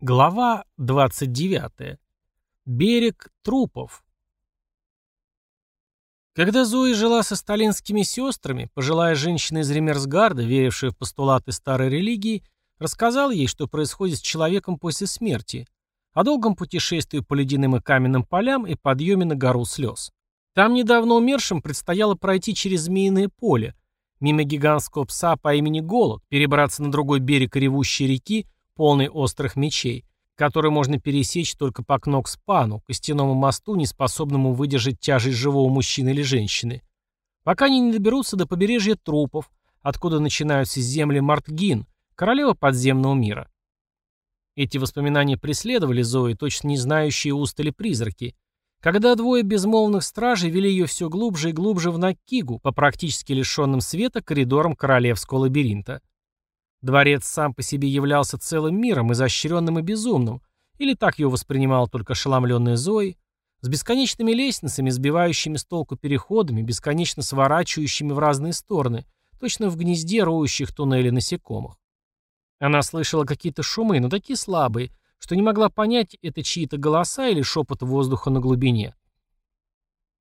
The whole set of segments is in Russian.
Глава 29. Берег трупов. Когда Зои жила со сталинскими сестрами, пожилая женщина из Ремерсгарда, верившая в постулаты старой религии, рассказала ей, что происходит с человеком после смерти, о долгом путешествии по ледяным и каменным полям и подъеме на гору слез. Там недавно умершим предстояло пройти через Змеиное поле, мимо гигантского пса по имени Голод, перебраться на другой берег ревущей реки, полный острых мечей, который можно пересечь только по Кнокспану, костяному мосту, неспособному выдержать тяжесть живого мужчины или женщины, пока они не доберутся до побережья трупов, откуда начинаются земли Мартгин, королева подземного мира. Эти воспоминания преследовали Зои, точно не знающие устали призраки, когда двое безмолвных стражей вели ее все глубже и глубже в Накигу по практически лишенным света коридорам королевского лабиринта. Дворец сам по себе являлся целым миром, изощренным и безумным, или так его воспринимал только ошеломленная Зои, с бесконечными лестницами, сбивающими с толку переходами, бесконечно сворачивающими в разные стороны, точно в гнезде роющих туннели насекомых. Она слышала какие-то шумы, но такие слабые, что не могла понять, это чьи-то голоса или шепот воздуха на глубине.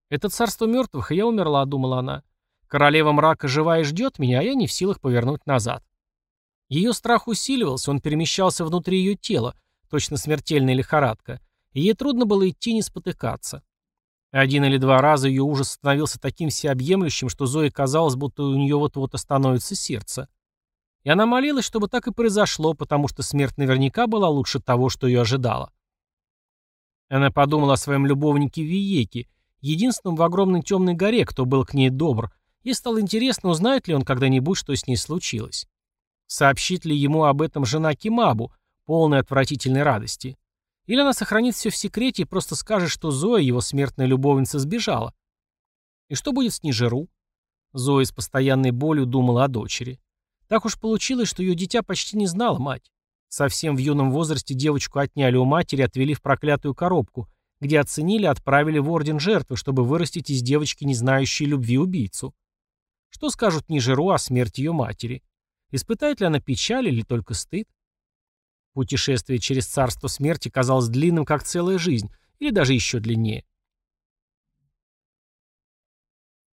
«Это царство мертвых, и я умерла», — думала она. «Королева мрака жива и ждет меня, а я не в силах повернуть назад». Ее страх усиливался, он перемещался внутри ее тела, точно смертельная лихорадка, и ей трудно было идти, не спотыкаться. Один или два раза ее ужас становился таким всеобъемлющим, что Зое казалось, будто у нее вот-вот остановится сердце. И она молилась, чтобы так и произошло, потому что смерть наверняка была лучше того, что ее ожидало. Она подумала о своем любовнике Виеке, единственном в огромной темной горе, кто был к ней добр, и стало интересно, узнает ли он когда-нибудь, что с ней случилось. Сообщит ли ему об этом жена Кимабу, полной отвратительной радости? Или она сохранит все в секрете и просто скажет, что Зоя, его смертная любовница, сбежала? И что будет с Нижеру? Зоя с постоянной болью думала о дочери. Так уж получилось, что ее дитя почти не знала мать. Совсем в юном возрасте девочку отняли у матери и отвели в проклятую коробку, где оценили отправили в орден жертвы, чтобы вырастить из девочки не знающей любви убийцу. Что скажут Нижеру о смерти ее матери? Испытает ли она печаль или только стыд? Путешествие через царство смерти казалось длинным, как целая жизнь, или даже еще длиннее.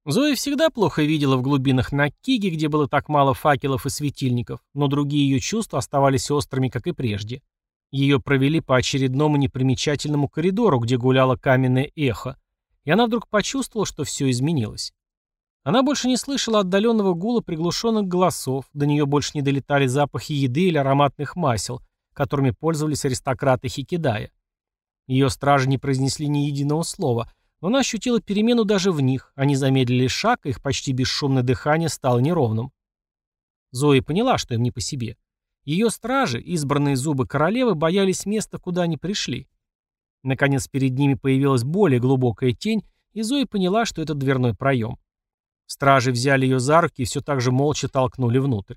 Зоя всегда плохо видела в глубинах Накиги, где было так мало факелов и светильников, но другие ее чувства оставались острыми, как и прежде. Ее провели по очередному непримечательному коридору, где гуляло каменное эхо, и она вдруг почувствовала, что все изменилось. Она больше не слышала отдаленного гула приглушенных голосов, до нее больше не долетали запахи еды или ароматных масел, которыми пользовались аристократы Хикидая. Ее стражи не произнесли ни единого слова, но она ощутила перемену даже в них, они замедлили шаг, и их почти бесшумное дыхание стало неровным. Зоя поняла, что им не по себе. Ее стражи, избранные зубы королевы, боялись места, куда они пришли. Наконец перед ними появилась более глубокая тень, и Зоя поняла, что это дверной проем. Стражи взяли ее за руки и все так же молча толкнули внутрь.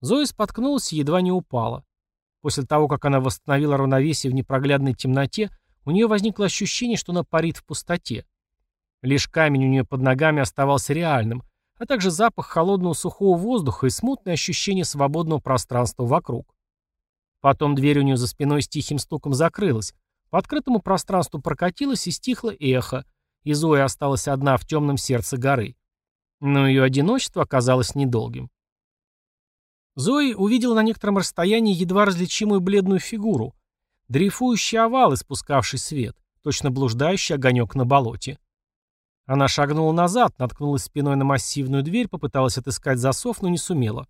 Зоя споткнулась и едва не упала. После того, как она восстановила равновесие в непроглядной темноте, у нее возникло ощущение, что она парит в пустоте. Лишь камень у нее под ногами оставался реальным, а также запах холодного сухого воздуха и смутное ощущение свободного пространства вокруг. Потом дверь у нее за спиной с тихим стуком закрылась. По открытому пространству прокатилось и стихло эхо, и Зоя осталась одна в темном сердце горы. Но ее одиночество оказалось недолгим. Зои увидела на некотором расстоянии едва различимую бледную фигуру, дрейфующий овал, испускавший свет, точно блуждающий огонек на болоте. Она шагнула назад, наткнулась спиной на массивную дверь, попыталась отыскать засов, но не сумела.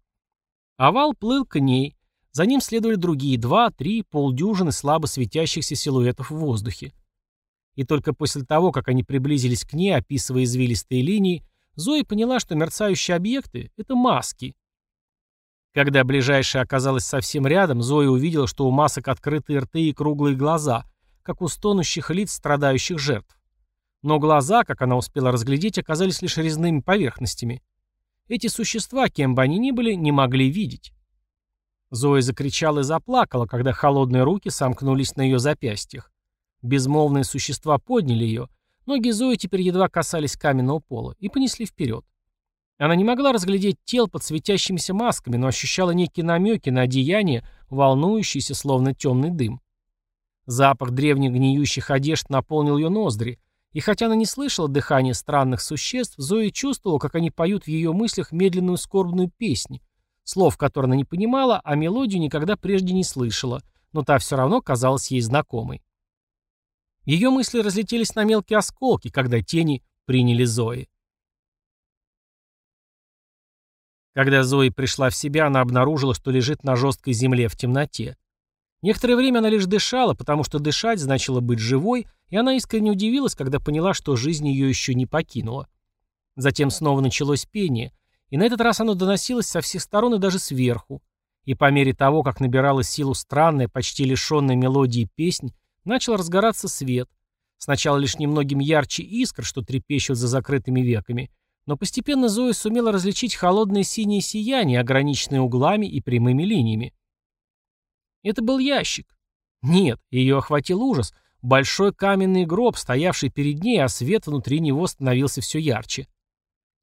Овал плыл к ней, за ним следовали другие два, три, полдюжины слабо светящихся силуэтов в воздухе. И только после того, как они приблизились к ней, описывая извилистые линии, Зоя поняла, что мерцающие объекты — это маски. Когда ближайшая оказалась совсем рядом, Зоя увидела, что у масок открытые рты и круглые глаза, как у стонущих лиц страдающих жертв. Но глаза, как она успела разглядеть, оказались лишь резными поверхностями. Эти существа, кем бы они ни были, не могли видеть. Зоя закричала и заплакала, когда холодные руки сомкнулись на ее запястьях. Безмолвные существа подняли ее, Ноги Зои теперь едва касались каменного пола и понесли вперед. Она не могла разглядеть тел под светящимися масками, но ощущала некие намеки на одеяние, волнующиеся, словно темный дым. Запах древних гниющих одежд наполнил ее ноздри, и хотя она не слышала дыхания странных существ, Зоя чувствовала, как они поют в ее мыслях медленную скорбную песнь, слов которой она не понимала, а мелодию никогда прежде не слышала, но та все равно казалась ей знакомой. Ее мысли разлетелись на мелкие осколки, когда тени приняли Зои. Когда Зои пришла в себя, она обнаружила, что лежит на жесткой земле в темноте. Некоторое время она лишь дышала, потому что дышать значило быть живой, и она искренне удивилась, когда поняла, что жизнь ее еще не покинула. Затем снова началось пение, и на этот раз оно доносилось со всех сторон и даже сверху. И по мере того, как набирала силу странная, почти лишенная мелодии песнь, начал разгораться свет. Сначала лишь немногим ярче искр, что трепещут за закрытыми веками, но постепенно Зоя сумела различить холодное синее сияние, ограниченное углами и прямыми линиями. Это был ящик. Нет, ее охватил ужас. Большой каменный гроб, стоявший перед ней, а свет внутри него становился все ярче.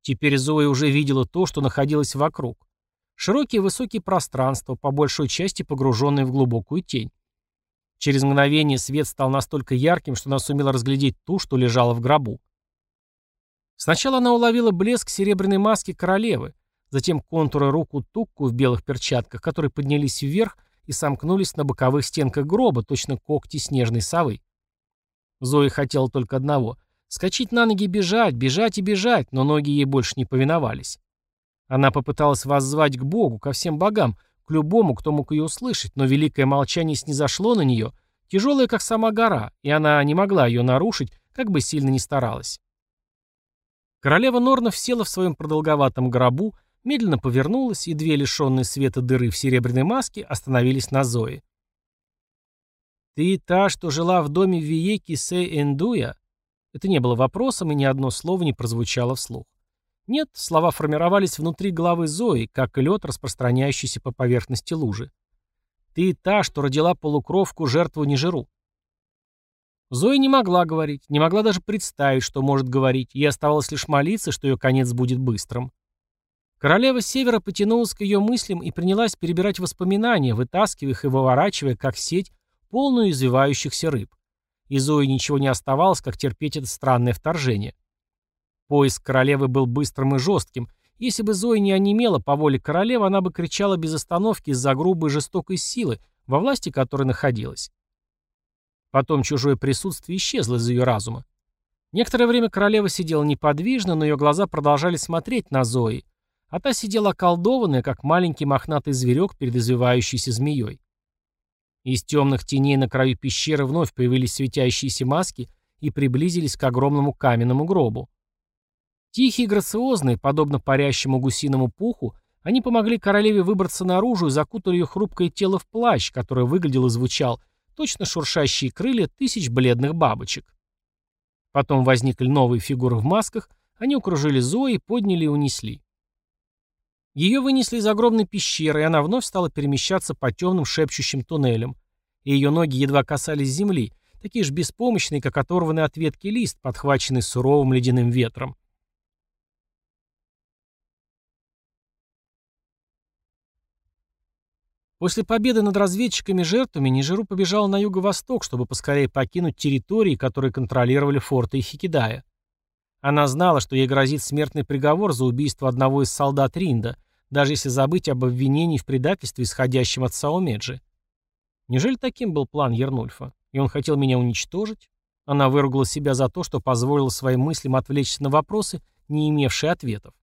Теперь Зоя уже видела то, что находилось вокруг. Широкие высокие пространства, по большей части погруженные в глубокую тень. Через мгновение свет стал настолько ярким, что она сумела разглядеть ту, что лежала в гробу. Сначала она уловила блеск серебряной маски королевы, затем контуры руку Тукку в белых перчатках, которые поднялись вверх и сомкнулись на боковых стенках гроба, точно когти снежной совы. Зои хотела только одного — скачать на ноги бежать, бежать и бежать, но ноги ей больше не повиновались. Она попыталась воззвать к Богу, ко всем богам, любому, кто мог ее услышать, но великое молчание снизошло на нее, тяжелое, как сама гора, и она не могла ее нарушить, как бы сильно ни старалась. Королева Норнов села в своем продолговатом гробу, медленно повернулась, и две лишенные света дыры в серебряной маске остановились на Зое. «Ты та, что жила в доме Виеки Сэ-Эндуя?» Это не было вопросом, и ни одно слово не прозвучало вслух. Нет, слова формировались внутри головы Зои, как лед, распространяющийся по поверхности лужи. «Ты та, что родила полукровку жертву Нежиру». Зоя не могла говорить, не могла даже представить, что может говорить, ей оставалось лишь молиться, что ее конец будет быстрым. Королева Севера потянулась к ее мыслям и принялась перебирать воспоминания, вытаскивая их и выворачивая, как сеть, полную извивающихся рыб. И Зое ничего не оставалось, как терпеть это странное вторжение. Поиск королевы был быстрым и жестким. Если бы Зоя не онемела по воле королевы, она бы кричала без остановки из-за грубой жестокой силы, во власти которой находилась. Потом чужое присутствие исчезло из ее разума. Некоторое время королева сидела неподвижно, но ее глаза продолжали смотреть на Зои, а та сидела околдованная, как маленький мохнатый зверек перед извивающейся змеей. Из темных теней на краю пещеры вновь появились светящиеся маски и приблизились к огромному каменному гробу. Тихие и грациозные, подобно парящему гусиному пуху, они помогли королеве выбраться наружу и закутали ее хрупкое тело в плащ, который выглядел и звучал точно шуршащие крылья тысяч бледных бабочек. Потом возникли новые фигуры в масках, они окружили Зои, подняли и унесли. Ее вынесли из огромной пещеры, и она вновь стала перемещаться по темным шепчущим туннелям. И ее ноги едва касались земли, такие же беспомощные, как оторванный от ветки лист, подхваченный суровым ледяным ветром. После победы над разведчиками-жертвами Нижеру побежал на юго-восток, чтобы поскорее покинуть территории, которые контролировали форты Ихикидая. Она знала, что ей грозит смертный приговор за убийство одного из солдат Ринда, даже если забыть об обвинении в предательстве, исходящем от Саомеджи. Неужели таким был план Ернульфа? И он хотел меня уничтожить? Она выругала себя за то, что позволила своим мыслям отвлечься на вопросы, не имевшие ответов.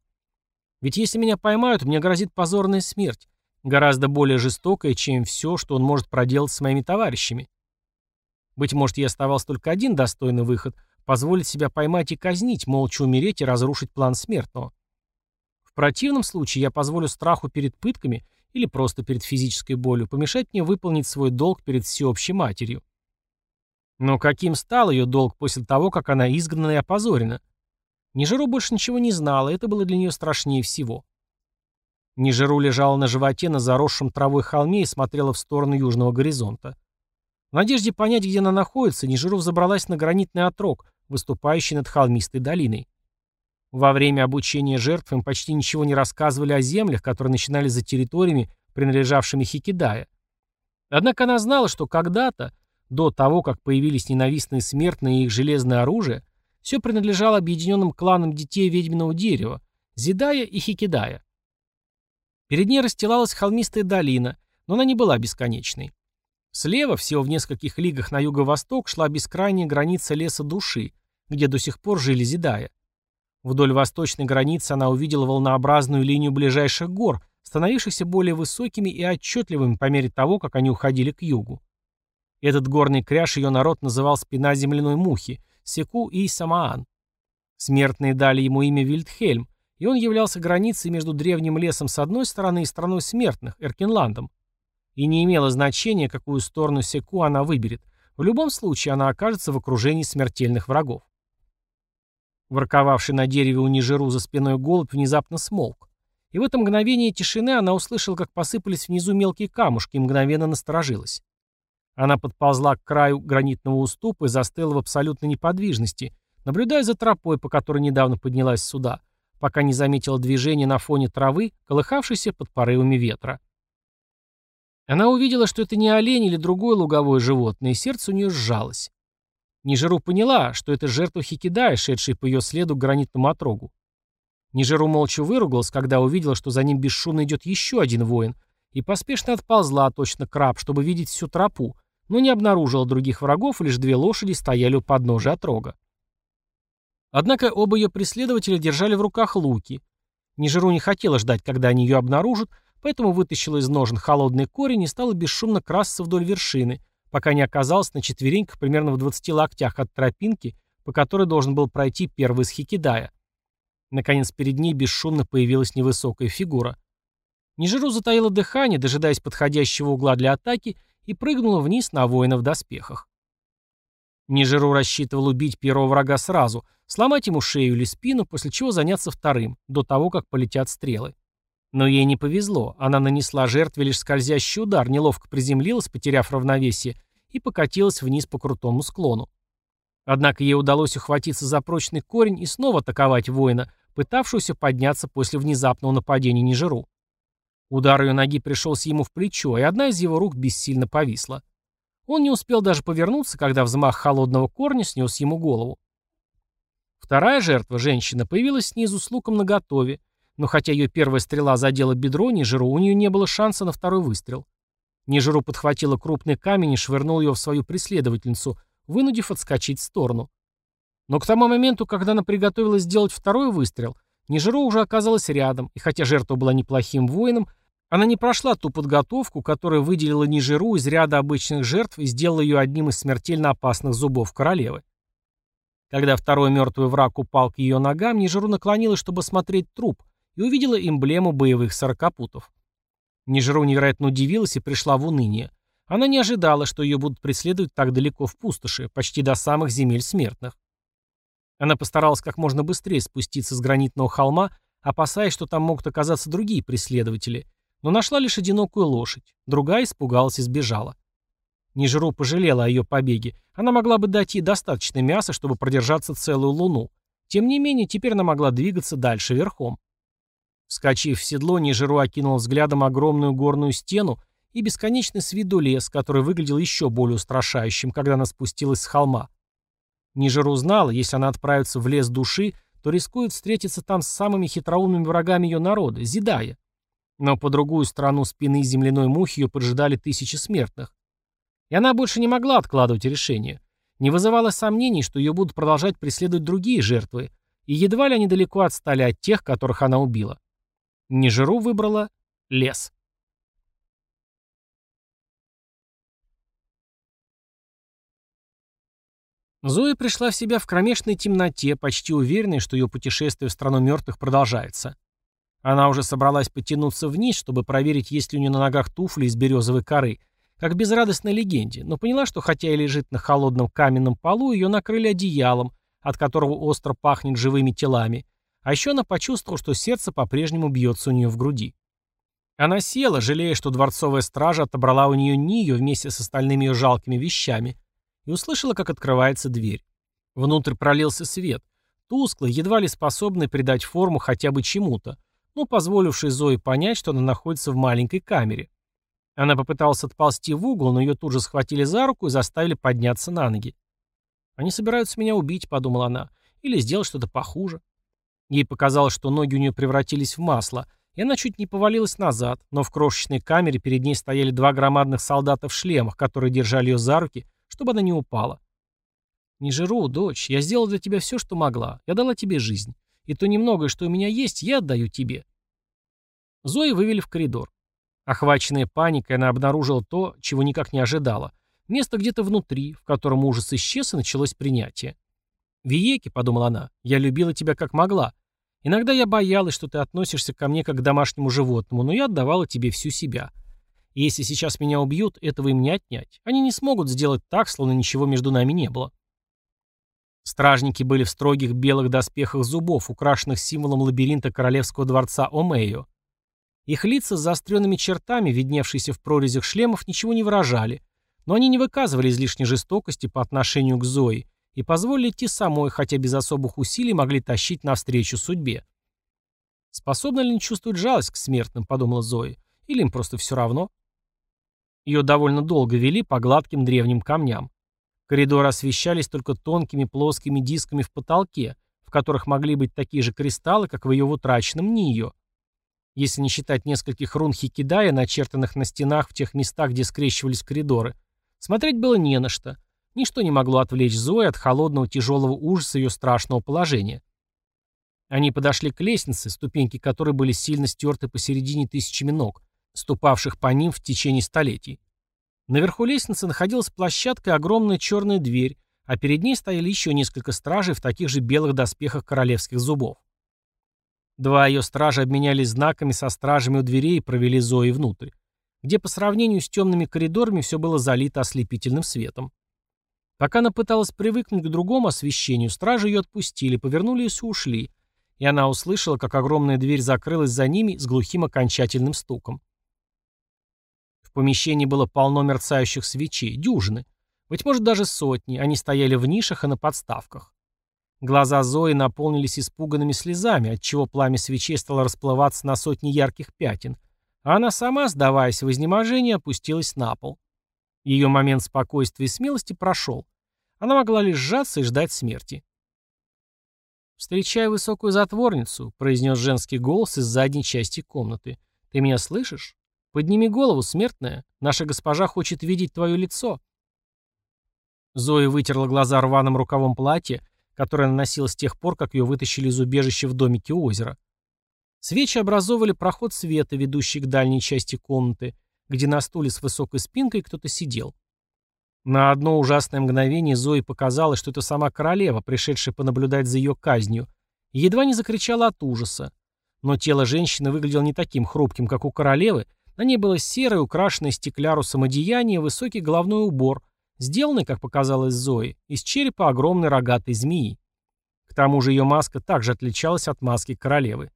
Ведь если меня поймают, мне грозит позорная смерть, Гораздо более жестокое, чем все, что он может проделать с моими товарищами. Быть может, ей оставался только один достойный выход — позволить себя поймать и казнить, молча умереть и разрушить план смертного. В противном случае я позволю страху перед пытками или просто перед физической болью помешать мне выполнить свой долг перед всеобщей матерью. Но каким стал ее долг после того, как она изгнана и опозорена? Нижеру больше ничего не знала, это было для нее страшнее всего. Нижеру лежала на животе на заросшем травой холме и смотрела в сторону южного горизонта. В надежде понять, где она находится, Нижеру взобралась на гранитный отрог, выступающий над холмистой долиной. Во время обучения жертв им почти ничего не рассказывали о землях, которые начинались за территориями, принадлежавшими Хикидая. Однако она знала, что когда-то, до того, как появились ненавистные смертные и их железное оружие, все принадлежало объединенным кланам детей ведьминого дерева, Зидая и Хикидая. Перед ней расстилалась холмистая долина, но она не была бесконечной. Слева, всего в нескольких лигах на юго-восток, шла бескрайняя граница леса души, где до сих пор жили Зидая. Вдоль восточной границы она увидела волнообразную линию ближайших гор, становившихся более высокими и отчетливыми по мере того, как они уходили к югу. Этот горный кряж ее народ называл спина земляной мухи, Секу и Самаан. Смертные дали ему имя Вильдхельм, и он являлся границей между древним лесом с одной стороны и страной смертных, Эркинландом. И не имело значения, какую сторону Секу она выберет. В любом случае она окажется в окружении смертельных врагов. Ворковавший на дереве у Нижеру за спиной голубь внезапно смолк. И в это мгновение тишины она услышала, как посыпались внизу мелкие камушки, и мгновенно насторожилась. Она подползла к краю гранитного уступа и застыла в абсолютной неподвижности, наблюдая за тропой, по которой недавно поднялась сюда, пока не заметила движения на фоне травы, колыхавшейся под порывами ветра. Она увидела, что это не олень или другое луговое животное, и сердце у нее сжалось. Нижеру поняла, что это жертва Хикидая, шедшая по ее следу к гранитному отрогу. Нижеру молча выругалась, когда увидела, что за ним бесшумно идет еще один воин, и поспешно отползла, точно краб, чтобы видеть всю тропу, но не обнаружила других врагов, лишь две лошади стояли у подножия отрога. Однако оба ее преследователя держали в руках луки. Нижеру не хотела ждать, когда они ее обнаружат, поэтому вытащила из ножен холодный корень и стала бесшумно красться вдоль вершины, пока не оказалась на четвереньках примерно в 20 локтях от тропинки, по которой должен был пройти первый из Хикидая. Наконец перед ней бесшумно появилась невысокая фигура. Нижеру затаила дыхание, дожидаясь подходящего угла для атаки, и прыгнула вниз на воина в доспехах. Нижеру рассчитывал убить первого врага сразу, сломать ему шею или спину, после чего заняться вторым, до того, как полетят стрелы. Но ей не повезло, она нанесла жертве лишь скользящий удар, неловко приземлилась, потеряв равновесие, и покатилась вниз по крутому склону. Однако ей удалось ухватиться за прочный корень и снова атаковать воина, пытавшегося подняться после внезапного нападения Нижеру. Удар ее ноги пришелся ему в плечо, и одна из его рук бессильно повисла. Он не успел даже повернуться, когда взмах холодного корня снес ему голову. Вторая жертва, женщина, появилась снизу с луком наготове, но хотя ее первая стрела задела бедро Нижеру, у нее не было шанса на второй выстрел. Нижеру подхватила крупный камень и швырнул ее в свою преследовательницу, вынудив отскочить в сторону. Но к тому моменту, когда она приготовилась сделать второй выстрел, Нижеру уже оказалась рядом, и хотя жертва была неплохим воином, она не прошла ту подготовку, которая выделила Нижеру из ряда обычных жертв и сделала ее одним из смертельно опасных зубов королевы. Когда второй мертвый враг упал к ее ногам, Нижеру наклонилась, чтобы смотреть труп, и увидела эмблему боевых сорокопутов. Нижеру невероятно удивилась и пришла в уныние. Она не ожидала, что ее будут преследовать так далеко в пустоши, почти до самых земель смертных. Она постаралась как можно быстрее спуститься с гранитного холма, опасаясь, что там могут оказаться другие преследователи, но нашла лишь одинокую лошадь, другая испугалась и сбежала. Нижеру пожалела о ее побеге. Она могла бы дать ей достаточно мяса, чтобы продержаться целую луну. Тем не менее, теперь она могла двигаться дальше верхом. Вскочив в седло, Нижеру окинул взглядом огромную горную стену и бесконечный с виду лес, который выглядел еще более устрашающим, когда она спустилась с холма. Нижеру знала, если она отправится в лес души, то рискует встретиться там с самыми хитроумными врагами ее народа, Зидая. Но по другую сторону спины земляной мухи ее поджидали тысячи смертных. И она больше не могла откладывать решение. Не вызывало сомнений, что ее будут продолжать преследовать другие жертвы, и едва ли они далеко отстали от тех, которых она убила. Нижеру выбрала лес. Зоя пришла в себя в кромешной темноте, почти уверенная, что ее путешествие в страну мертвых продолжается. Она уже собралась потянуться вниз, чтобы проверить, есть ли у нее на ногах туфли из березовой коры, как в безрадостной легенде, но поняла, что хотя и лежит на холодном каменном полу, ее накрыли одеялом, от которого остро пахнет живыми телами, а еще она почувствовала, что сердце по-прежнему бьется у нее в груди. Она села, жалея, что дворцовая стража отобрала у нее Нию вместе с остальными ее жалкими вещами, и услышала, как открывается дверь. Внутрь пролился свет. тусклый, едва ли способный придать форму хотя бы чему-то, но позволивший Зое понять, что она находится в маленькой камере. Она попыталась отползти в угол, но ее тут же схватили за руку и заставили подняться на ноги. «Они собираются меня убить», — подумала она, — «или сделать что-то похуже». Ей показалось, что ноги у нее превратились в масло, и она чуть не повалилась назад, но в крошечной камере перед ней стояли два громадных солдата в шлемах, которые держали ее за руки, чтобы она не упала. «Не жиру, дочь, я сделала для тебя все, что могла. Я дала тебе жизнь. И то немногое, что у меня есть, я отдаю тебе». Зои вывели в коридор. Охваченная паникой, она обнаружила то, чего никак не ожидала. Место где-то внутри, в котором ужас исчез и началось принятие. «Виеки», — подумала она, — «я любила тебя как могла. Иногда я боялась, что ты относишься ко мне как к домашнему животному, но я отдавала тебе всю себя. Если сейчас меня убьют, этого им не отнять. Они не смогут сделать так, словно ничего между нами не было». Стражники были в строгих белых доспехах зубов, украшенных символом лабиринта королевского дворца Омею. Их лица с заостренными чертами, видневшиеся в прорезях шлемов, ничего не выражали, но они не выказывали излишней жестокости по отношению к Зои и позволили идти самой, хотя без особых усилий могли тащить навстречу судьбе. «Способна ли не чувствовать жалость к смертным?» — подумала Зои. «Или им просто все равно?» Ее довольно долго вели по гладким древним камням. Коридоры освещались только тонкими плоскими дисками в потолке, в которых могли быть такие же кристаллы, как в ее утраченном Нио если не считать нескольких рун Хикидая, начертанных на стенах в тех местах, где скрещивались коридоры. Смотреть было не на что. Ничто не могло отвлечь Зои от холодного тяжелого ужаса ее страшного положения. Они подошли к лестнице, ступеньки которой были сильно стерты посередине тысячами ног, ступавших по ним в течение столетий. Наверху лестницы находилась площадка и огромная черная дверь, а перед ней стояли еще несколько стражей в таких же белых доспехах королевских зубов. Два ее стража обменялись знаками со стражами у дверей и провели Зои внутрь, где по сравнению с темными коридорами все было залито ослепительным светом. Пока она пыталась привыкнуть к другому освещению, стражи ее отпустили, повернулись и ушли, и она услышала, как огромная дверь закрылась за ними с глухим окончательным стуком. Помещении было полно мерцающих свечей, дюжины, быть может даже сотни, они стояли в нишах и на подставках. Глаза Зои наполнились испуганными слезами, отчего пламя свечей стало расплываться на сотни ярких пятен, а она сама, сдаваясь в изнеможении, опустилась на пол. Ее момент спокойствия и смелости прошел. Она могла лишь сжаться и ждать смерти. «Встречай высокую затворницу», — произнес женский голос из задней части комнаты. «Ты меня слышишь? Подними голову, смертная. Наша госпожа хочет видеть твое лицо». Зоя вытерла глаза рваным рукавом платья которая наносила с тех пор, как ее вытащили из убежища в домике у озера. Свечи образовывали проход света, ведущий к дальней части комнаты, где на стуле с высокой спинкой кто-то сидел. На одно ужасное мгновение Зои показалось, что это сама королева, пришедшая понаблюдать за ее казнью, едва не закричала от ужаса. Но тело женщины выглядело не таким хрупким, как у королевы, на ней было серое, украшенное стеклярусом одеяние, высокий головной убор, сделанный, как показалось Зои, из черепа огромной рогатой змеи. К тому же ее маска также отличалась от маски королевы.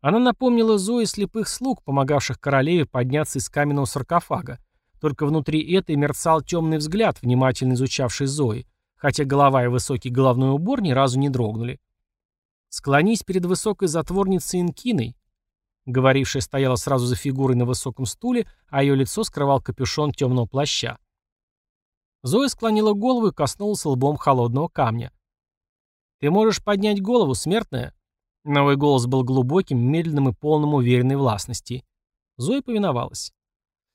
Она напомнила Зои слепых слуг, помогавших королеве подняться из каменного саркофага, только внутри этой мерцал темный взгляд, внимательно изучавший Зои, хотя голова и высокий головной убор ни разу не дрогнули. «Склонись перед высокой затворницей Инкиной», Говорившая стояла сразу за фигурой на высоком стуле, а ее лицо скрывал капюшон темного плаща. Зоя склонила голову и коснулась лбом холодного камня. «Ты можешь поднять голову, смертная?» Новый голос был глубоким, медленным и полным уверенной властности. Зоя повиновалась.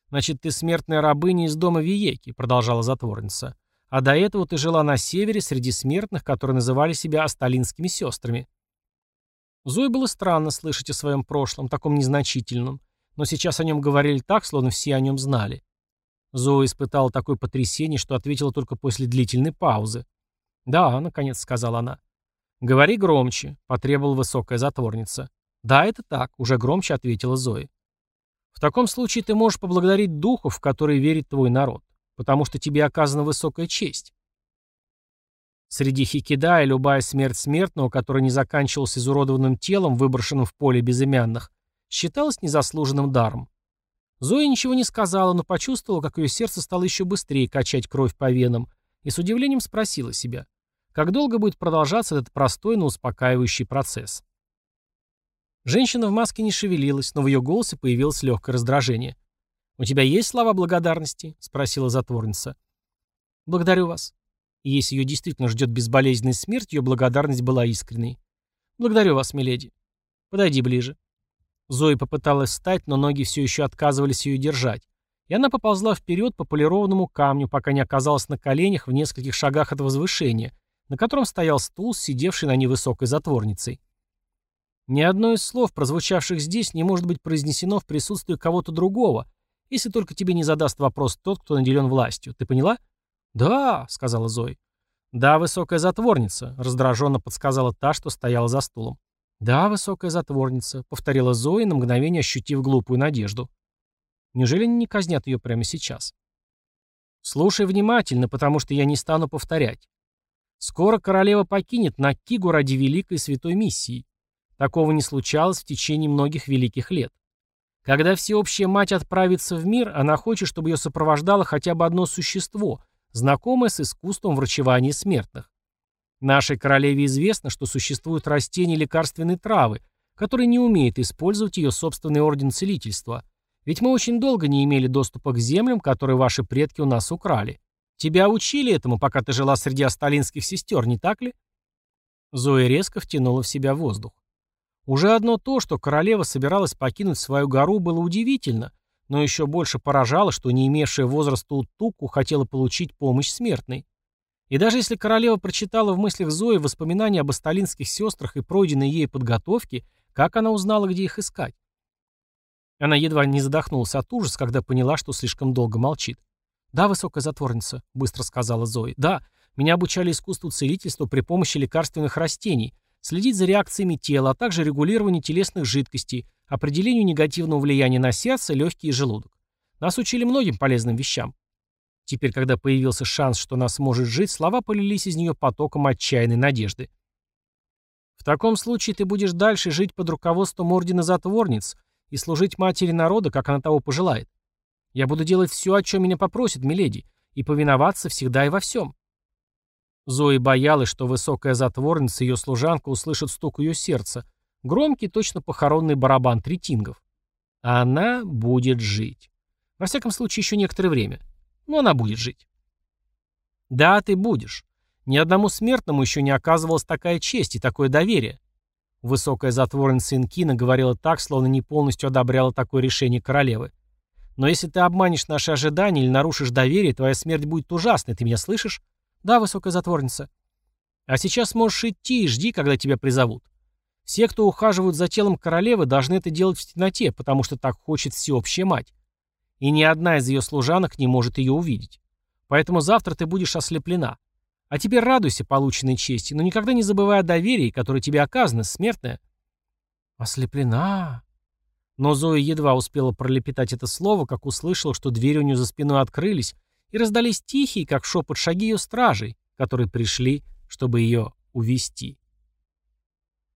«Значит, ты смертная рабыня из дома Виеки», — продолжала затворница. «А до этого ты жила на севере среди смертных, которые называли себя асталинскими сестрами». Зое было странно слышать о своем прошлом, таком незначительном, но сейчас о нем говорили так, словно все о нем знали. Зоя испытала такое потрясение, что ответила только после длительной паузы. «Да», — наконец сказала она. «Говори громче», — потребовала высокая затворница. «Да, это так», — уже громче ответила Зоя. «В таком случае ты можешь поблагодарить духов, в которые верит твой народ, потому что тебе оказана высокая честь». Среди хикидая любая смерть смертного, который не заканчивался изуродованным телом, выброшенным в поле безымянных, считалась незаслуженным даром. Зоя ничего не сказала, но почувствовала, как ее сердце стало еще быстрее качать кровь по венам, и с удивлением спросила себя, Как долго будет продолжаться этот простой, но успокаивающий процесс? Женщина в маске не шевелилась, но в ее голосе появилось легкое раздражение. «У тебя есть слова благодарности?» — спросила затворница. «Благодарю вас». И если ее действительно ждет безболезненная смерть, ее благодарность была искренней. «Благодарю вас, миледи. Подойди ближе». Зои попыталась встать, но ноги все еще отказывались ее держать. И она поползла вперед по полированному камню, пока не оказалась на коленях в нескольких шагах от возвышения, на котором стоял стул, сидевший на невысокой затворницей. Ни одно из слов, прозвучавших здесь, не может быть произнесено в присутствии кого-то другого, если только тебе не задаст вопрос тот, кто наделен властью. Ты поняла? «Да», — сказала Зои. «Да, высокая затворница», — раздраженно подсказала та, что стояла за стулом. «Да, высокая затворница», — повторила Зои, на мгновение ощутив глупую надежду. «Неужели они не казнят ее прямо сейчас?» «Слушай внимательно, потому что я не стану повторять. Скоро королева покинет Накигу ради великой святой миссии. Такого не случалось в течение многих великих лет. Когда всеобщая мать отправится в мир, она хочет, чтобы ее сопровождало хотя бы одно существо, знакомое с искусством врачевания смертных. Нашей королеве известно, что существуют растения и лекарственные травы, которые не умеют использовать ее собственный орден целительства. Ведь мы очень долго не имели доступа к землям, которые ваши предки у нас украли. Тебя учили этому, пока ты жила среди асталинских сестер, не так ли? Зоя резко втянула в себя воздух. Уже одно то, что королева собиралась покинуть свою гору, было удивительно, но еще больше поражало, что не имевшая возраста Утуку хотела получить помощь смертной. И даже если королева прочитала в мыслях Зои воспоминания об асталинских сестрах и пройденной ей подготовке, как она узнала, где их искать? Она едва не задохнулась от ужаса, когда поняла, что слишком долго молчит. «Да, высокая затворница», — быстро сказала Зои. «Да, меня обучали искусству целительства при помощи лекарственных растений, следить за реакциями тела, а также регулированию телесных жидкостей, определению негативного влияния на сердце, легкие и желудок. Нас учили многим полезным вещам. Теперь, когда появился шанс, что нас может жить, слова полились из нее потоком отчаянной надежды. В таком случае ты будешь дальше жить под руководством Ордена Затворниц и служить матери народа, как она того пожелает. Я буду делать все, о чем меня попросит, миледи, и повиноваться всегда и во всем. Зои боялась, что высокая затворница и ее служанка услышат стук ее сердца, громкий, точно похоронный барабан третингов. А она будет жить. Во всяком случае, еще некоторое время. Но она будет жить. Да, ты будешь. Ни одному смертному еще не оказывалась такая честь и такое доверие. Высокая затворница Инкина говорила так, словно не полностью одобряла такое решение королевы. Но если ты обманешь наши ожидания или нарушишь доверие, твоя смерть будет ужасной, ты меня слышишь? Да, высокая затворница. А сейчас можешь идти и жди, когда тебя призовут. Все, кто ухаживают за телом королевы, должны это делать в темноте, потому что так хочет всеобщая мать. И ни одна из ее служанок не может ее увидеть. Поэтому завтра ты будешь ослеплена. А теперь радуйся полученной чести, но никогда не забывай о доверии, которое тебе оказано, смертная. Ослеплена. Но Зоя едва успела пролепетать это слово, как услышала, что двери у нее за спиной открылись, и раздались тихие, как шепот шаги ее стражей, которые пришли, чтобы ее увести.